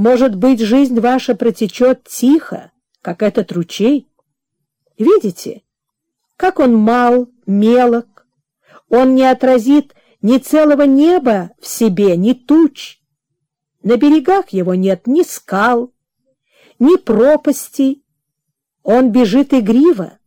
Может быть, жизнь ваша протечет тихо, как этот ручей? Видите, как он мал, мелок, он не отразит ни целого неба в себе, ни туч. На берегах его нет ни скал, ни пропастей. Он бежит игриво.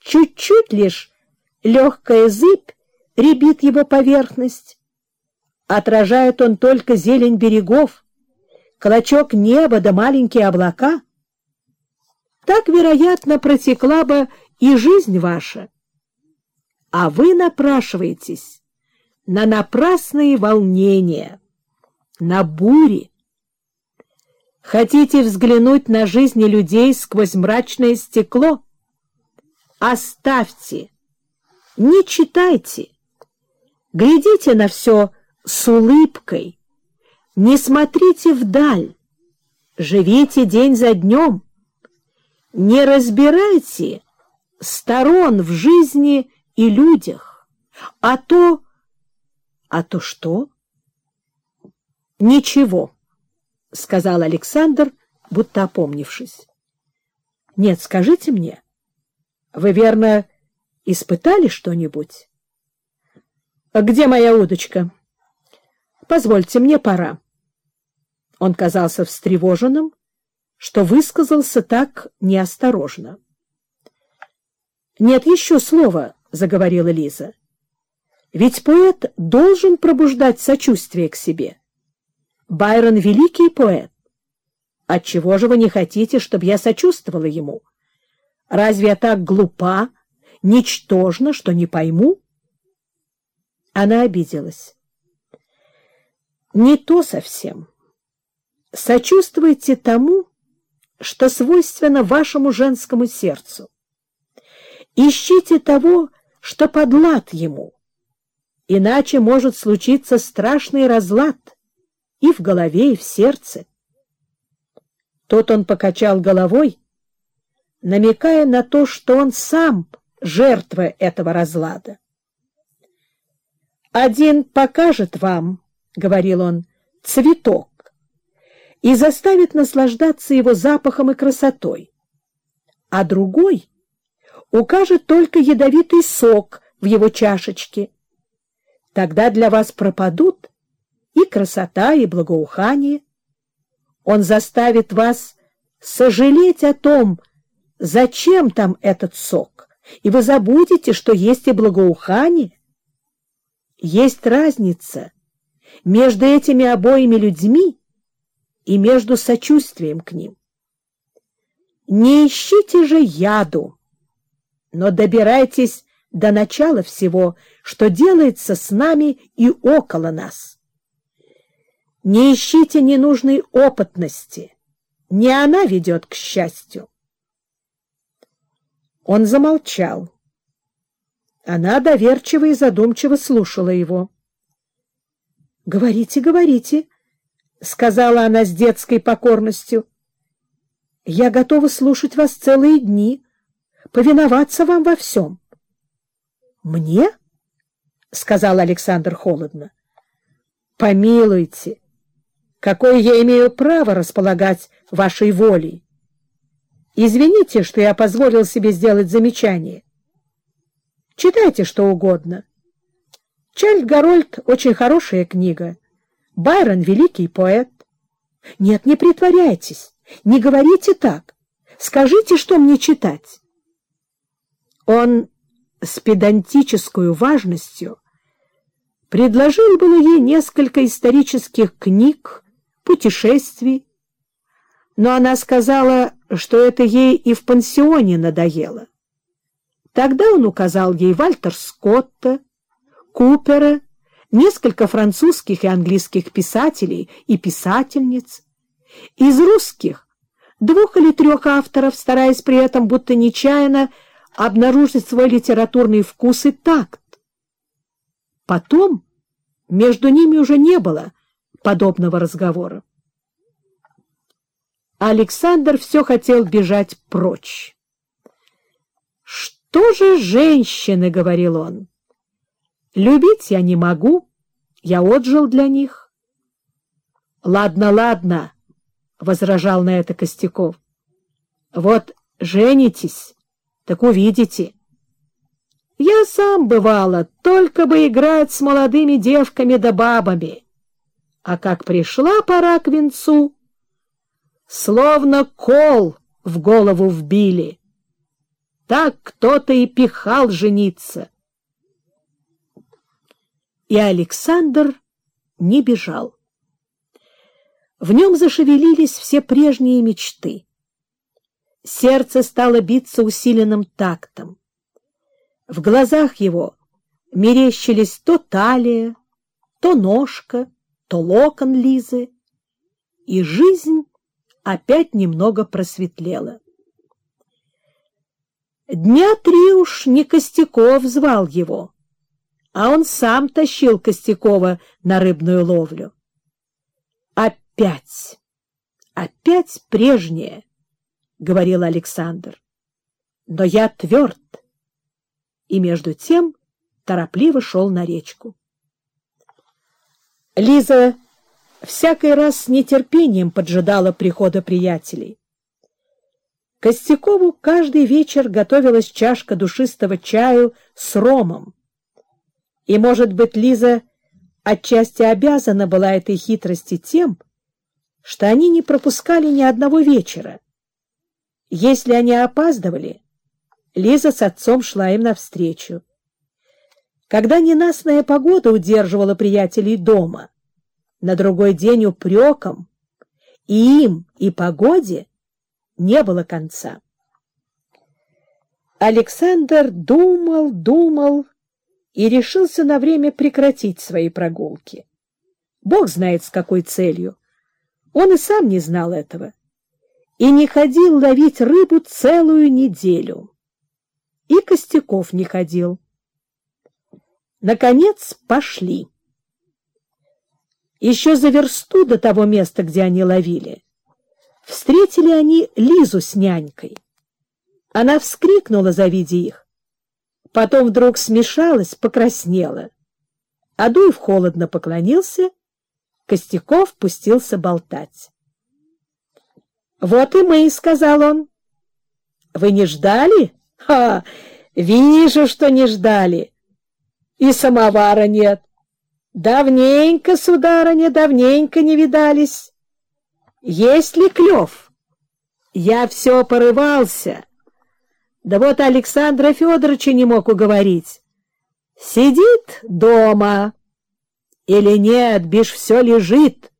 Чуть-чуть лишь легкая зыбь рябит его поверхность. Отражает он только зелень берегов, клочок неба да маленькие облака. Так, вероятно, протекла бы и жизнь ваша. А вы напрашиваетесь на напрасные волнения, на бури. Хотите взглянуть на жизни людей сквозь мрачное стекло? Оставьте, не читайте, глядите на все с улыбкой, не смотрите вдаль, живите день за днем, не разбирайте сторон в жизни и людях, а то — А то что? — Ничего, — сказал Александр, будто опомнившись. — Нет, скажите мне, вы, верно, испытали что-нибудь? — Где моя удочка? — Позвольте, мне пора. Он казался встревоженным, что высказался так неосторожно. — Нет, еще слово, — заговорила Лиза. Ведь поэт должен пробуждать сочувствие к себе. Байрон — великий поэт. Отчего же вы не хотите, чтобы я сочувствовала ему? Разве я так глупа, ничтожна, что не пойму? Она обиделась. Не то совсем. Сочувствуйте тому, что свойственно вашему женскому сердцу. Ищите того, что подлад ему — Иначе может случиться страшный разлад и в голове, и в сердце. Тут он покачал головой, намекая на то, что он сам жертва этого разлада. «Один покажет вам, — говорил он, — цветок и заставит наслаждаться его запахом и красотой, а другой укажет только ядовитый сок в его чашечке, Тогда для вас пропадут и красота, и благоухание. Он заставит вас сожалеть о том, зачем там этот сок, и вы забудете, что есть и благоухание. Есть разница между этими обоими людьми и между сочувствием к ним. Не ищите же яду, но добирайтесь до начала всего, что делается с нами и около нас. Не ищите ненужной опытности, не она ведет к счастью. Он замолчал. Она доверчиво и задумчиво слушала его. — Говорите, говорите, — сказала она с детской покорностью. — Я готова слушать вас целые дни, повиноваться вам во всем. — Мне? — сказал Александр холодно. — Помилуйте, какое я имею право располагать вашей волей? Извините, что я позволил себе сделать замечание. Читайте что угодно. Чарльд Гарольд — очень хорошая книга. Байрон — великий поэт. Нет, не притворяйтесь, не говорите так. Скажите, что мне читать. Он с педантической важностью предложил было ей несколько исторических книг, путешествий, но она сказала, что это ей и в пансионе надоело. Тогда он указал ей Вальтер Скотта, Купера, несколько французских и английских писателей и писательниц. Из русских двух или трех авторов, стараясь при этом будто нечаянно обнаружить свой литературный вкус и такт. Потом между ними уже не было подобного разговора. Александр все хотел бежать прочь. «Что же женщины?» — говорил он. «Любить я не могу, я отжил для них». «Ладно, ладно», — возражал на это Костяков. — Вот женитесь, так увидите. Я сам, бывало, только бы играть с молодыми девками да бабами. А как пришла пора к венцу, словно кол в голову вбили. Так кто-то и пихал жениться. И Александр не бежал. В нем зашевелились все прежние мечты. Сердце стало биться усиленным тактом. В глазах его мерещились то талия, то ножка, то локон Лизы, и жизнь опять немного просветлела. Дня три уж не Костяков звал его, а он сам тащил Костякова на рыбную ловлю. Опять, опять прежнее, — говорил Александр. Но я тверд. И между тем торопливо шел на речку. Лиза всякий раз с нетерпением поджидала прихода приятелей. Костякову каждый вечер готовилась чашка душистого чаю с ромом. И, может быть, Лиза отчасти обязана была этой хитрости тем, что они не пропускали ни одного вечера. Если они опаздывали, Лиза с отцом шла им навстречу. Когда ненастная погода удерживала приятелей дома, на другой день упреком и им, и погоде не было конца. Александр думал, думал и решился на время прекратить свои прогулки. Бог знает, с какой целью. Он и сам не знал этого. И не ходил ловить рыбу целую неделю. И Костяков не ходил. Наконец пошли. Еще за версту до того места, где они ловили, встретили они Лизу с нянькой. Она вскрикнула, завидя их. Потом вдруг смешалась, покраснела. Адуев холодно поклонился Костяков пустился болтать. — Вот и мы, — сказал он. — Вы не ждали? Ха! Вижу, что не ждали. И самовара нет. Давненько, сударыня, давненько не видались. Есть ли клев? Я все порывался. Да вот Александра Федоровича не мог уговорить. Сидит дома. Или нет, бишь все лежит.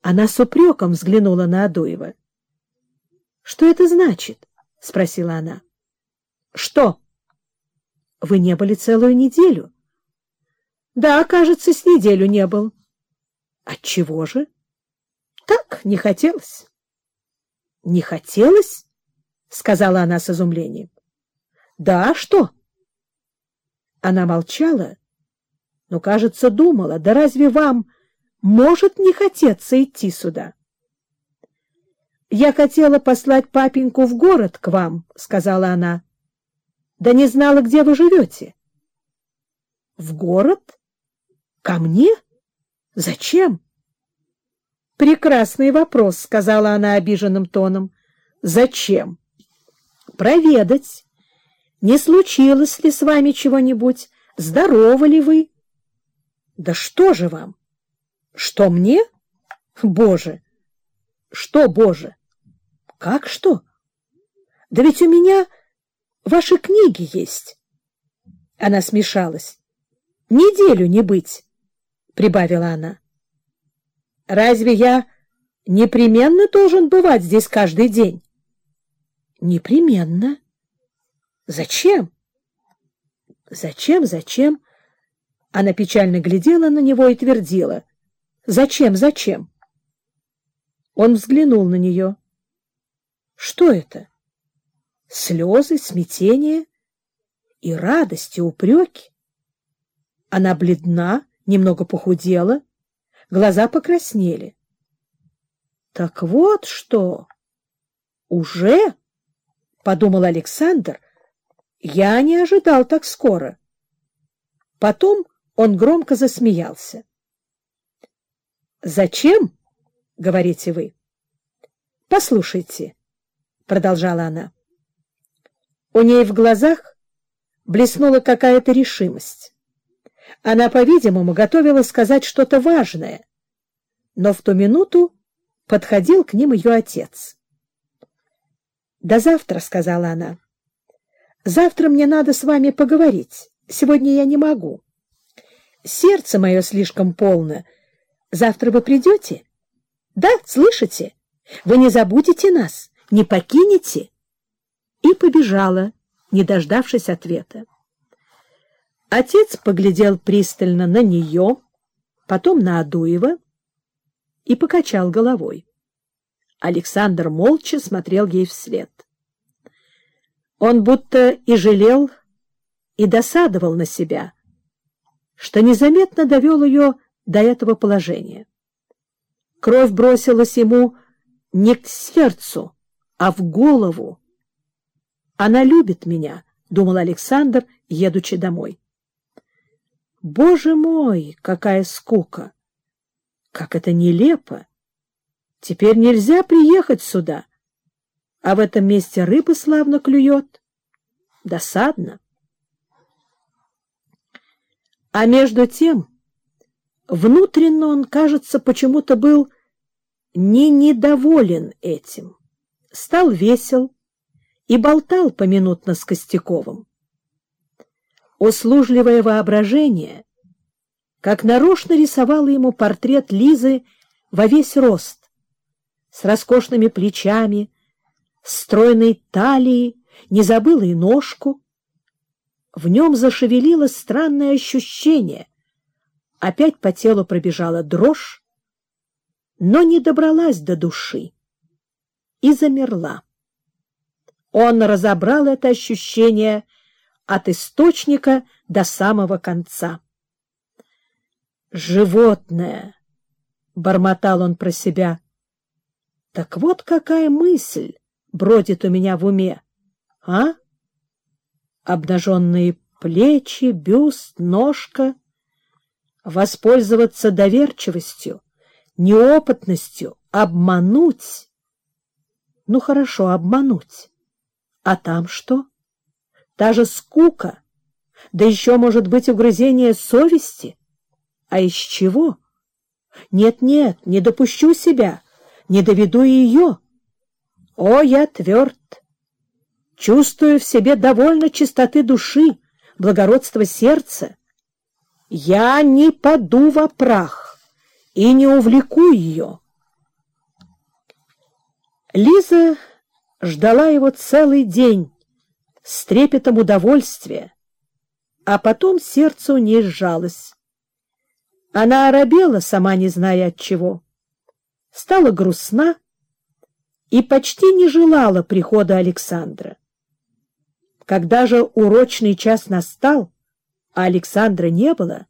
Она с упреком взглянула на Адуева. — Что это значит? — спросила она. — Что? — Вы не были целую неделю. — Да, кажется, с неделю не был. — Отчего же? — Так, не хотелось. — Не хотелось? — сказала она с изумлением. — Да, что? Она молчала, но, кажется, думала, да разве вам может не хотеться идти сюда? — Я хотела послать папеньку в город к вам, — сказала она. — Да не знала, где вы живете. — В город? Ко мне? Зачем? — Прекрасный вопрос, — сказала она обиженным тоном. — Зачем? — Проведать. Не случилось ли с вами чего-нибудь? Здоровы ли вы? Да что же вам? Что мне? Боже! Что, Боже? Как что? Да ведь у меня ваши книги есть. Она смешалась. Неделю не быть, прибавила она. Разве я непременно должен бывать здесь каждый день? Непременно. Зачем? Зачем, зачем? Она печально глядела на него и твердила. «Зачем, зачем?» Он взглянул на нее. «Что это? Слезы, смятение и радость, и упреки?» Она бледна, немного похудела, глаза покраснели. «Так вот что! Уже?» — подумал Александр. «Я не ожидал так скоро». Потом он громко засмеялся. «Зачем, — говорите вы, Послушайте, — продолжала она. У ней в глазах блеснула какая-то решимость. Она, по-видимому, готовила сказать что-то важное, но в ту минуту подходил к ним ее отец. — До завтра, — сказала она. — Завтра мне надо с вами поговорить. Сегодня я не могу. Сердце мое слишком полно. Завтра вы придете? Да, слышите? Вы не забудете нас, не покинете? И побежала, не дождавшись ответа. Отец поглядел пристально на нее, потом на Адуева и покачал головой. Александр молча смотрел ей вслед. Он будто и жалел, и досадовал на себя, что незаметно довел ее до этого положения. Кровь бросилась ему не к сердцу, а в голову. «Она любит меня», — думал Александр, едучи домой. «Боже мой, какая скука! Как это нелепо! Теперь нельзя приехать сюда, а в этом месте рыба славно клюет. Досадно!» А между тем, внутренно он, кажется, почему-то был не недоволен этим, стал весел и болтал поминутно с Костяковым. Услужливое воображение как нарочно рисовало ему портрет Лизы во весь рост, с роскошными плечами, стройной талией, не забыла и ножку, в нем зашевелилось странное ощущение. Опять по телу пробежала дрожь, но не добралась до души и замерла. Он разобрал это ощущение от источника до самого конца. «Животное!» — бормотал он про себя. «Так вот какая мысль бродит у меня в уме, а?» обнаженные плечи, бюст, ножка. Воспользоваться доверчивостью, неопытностью, обмануть. Ну, хорошо, обмануть. А там что? Та же скука, да еще, может быть, угрызение совести. А из чего? Нет-нет, не допущу себя, не доведу ее. О, я тверд, чувствую в себе довольно чистоты души, благородства сердца. Я не паду во прах и не увлеку ее. Лиза ждала его целый день с трепетом удовольствия, а потом сердце у ней сжалось. Она оробела, сама не зная от чего, стала грустна и почти не желала прихода Александра. Когда же урочный час настал, а Александра не было,